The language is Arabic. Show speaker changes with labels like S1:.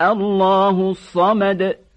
S1: الله الصمد